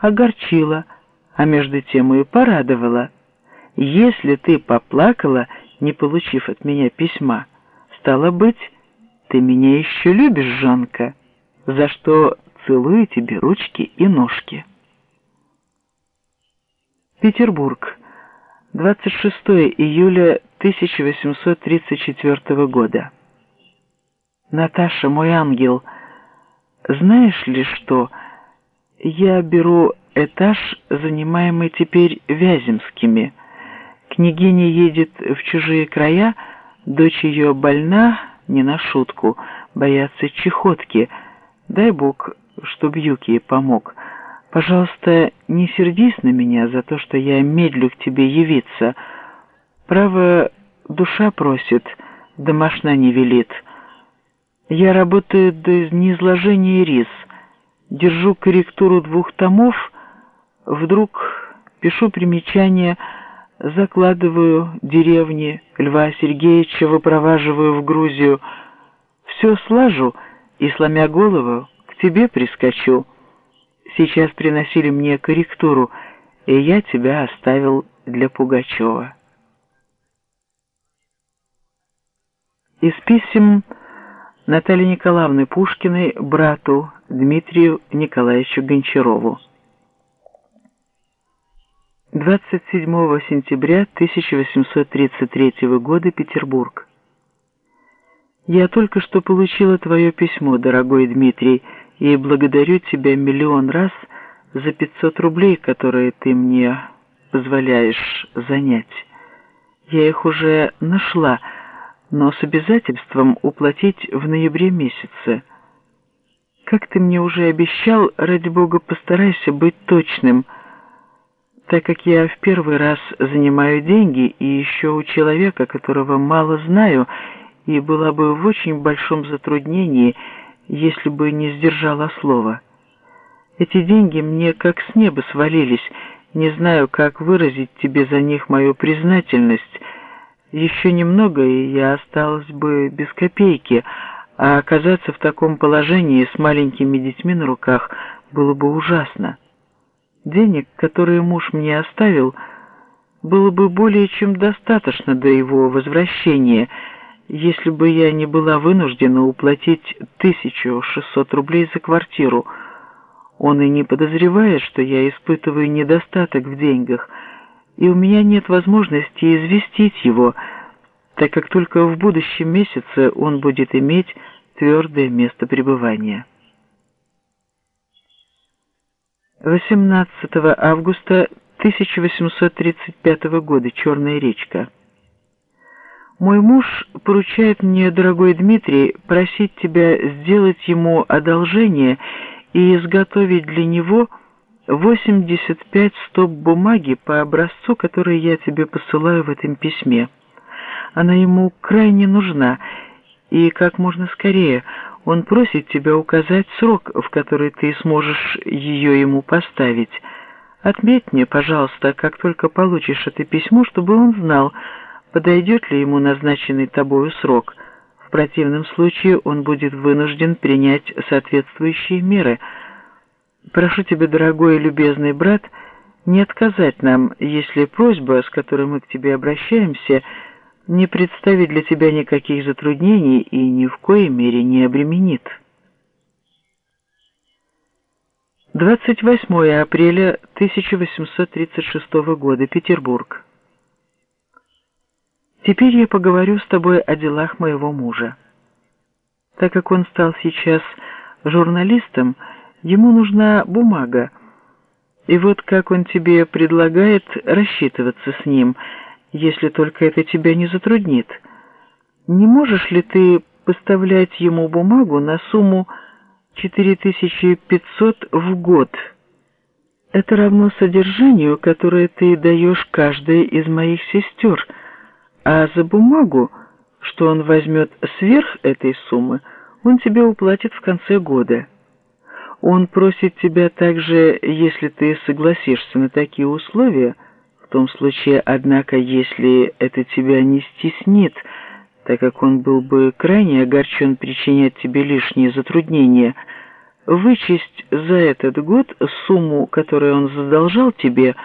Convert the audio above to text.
огорчила, а между тем и порадовала. Если ты поплакала, не получив от меня письма, стало быть, ты меня еще любишь, Жанка, за что целую тебе ручки и ножки. Петербург, 26 июля 1834 года. Наташа, мой ангел, знаешь ли что, я беру этаж, занимаемый теперь Вяземскими. Княгиня едет в чужие края, дочь ее больна, не на шутку, боятся чехотки. Дай Бог, чтоб ей помог. Пожалуйста, не сердись на меня за то, что я медлю к тебе явиться. Право, душа просит, домашна не велит». Я работаю до неизложения рис, держу корректуру двух томов, вдруг пишу примечания, закладываю деревни Льва Сергеевича, выпроваживаю в Грузию. Все слажу и, сломя голову, к тебе прискочу. Сейчас приносили мне корректуру, и я тебя оставил для Пугачева. Из писем Натальи Николаевны Пушкиной брату Дмитрию Николаевичу Гончарову. 27 сентября 1833 года, Петербург. Я только что получила твое письмо, дорогой Дмитрий, и благодарю тебя миллион раз за 500 рублей, которые ты мне позволяешь занять. Я их уже нашла, но с обязательством уплатить в ноябре месяце. Как ты мне уже обещал, ради бога постарайся быть точным, так как я в первый раз занимаю деньги и еще у человека, которого мало знаю, и была бы в очень большом затруднении, если бы не сдержала слова. Эти деньги мне как с неба свалились, не знаю, как выразить тебе за них мою признательность, еще немного, и я осталась бы без копейки, а оказаться в таком положении с маленькими детьми на руках было бы ужасно. Денег, которые муж мне оставил, было бы более чем достаточно до его возвращения, если бы я не была вынуждена уплатить 1600 рублей за квартиру. Он и не подозревает, что я испытываю недостаток в деньгах – и у меня нет возможности известить его, так как только в будущем месяце он будет иметь твердое место пребывания. 18 августа 1835 года. Черная речка. Мой муж поручает мне, дорогой Дмитрий, просить тебя сделать ему одолжение и изготовить для него 85 стоп бумаги по образцу, который я тебе посылаю в этом письме. Она ему крайне нужна, и как можно скорее он просит тебя указать срок, в который ты сможешь ее ему поставить. Отметь мне, пожалуйста, как только получишь это письмо, чтобы он знал, подойдет ли ему назначенный тобою срок. В противном случае он будет вынужден принять соответствующие меры – Прошу тебя, дорогой и любезный брат, не отказать нам, если просьба, с которой мы к тебе обращаемся, не представит для тебя никаких затруднений и ни в коей мере не обременит. 28 апреля 1836 года. Петербург. Теперь я поговорю с тобой о делах моего мужа. Так как он стал сейчас журналистом, Ему нужна бумага. И вот как он тебе предлагает рассчитываться с ним, если только это тебя не затруднит. Не можешь ли ты поставлять ему бумагу на сумму 4500 в год? Это равно содержанию, которое ты даешь каждой из моих сестер, а за бумагу, что он возьмет сверх этой суммы, он тебе уплатит в конце года». Он просит тебя также, если ты согласишься на такие условия, в том случае, однако, если это тебя не стеснит, так как он был бы крайне огорчен причинять тебе лишние затруднения, вычесть за этот год сумму, которую он задолжал тебе,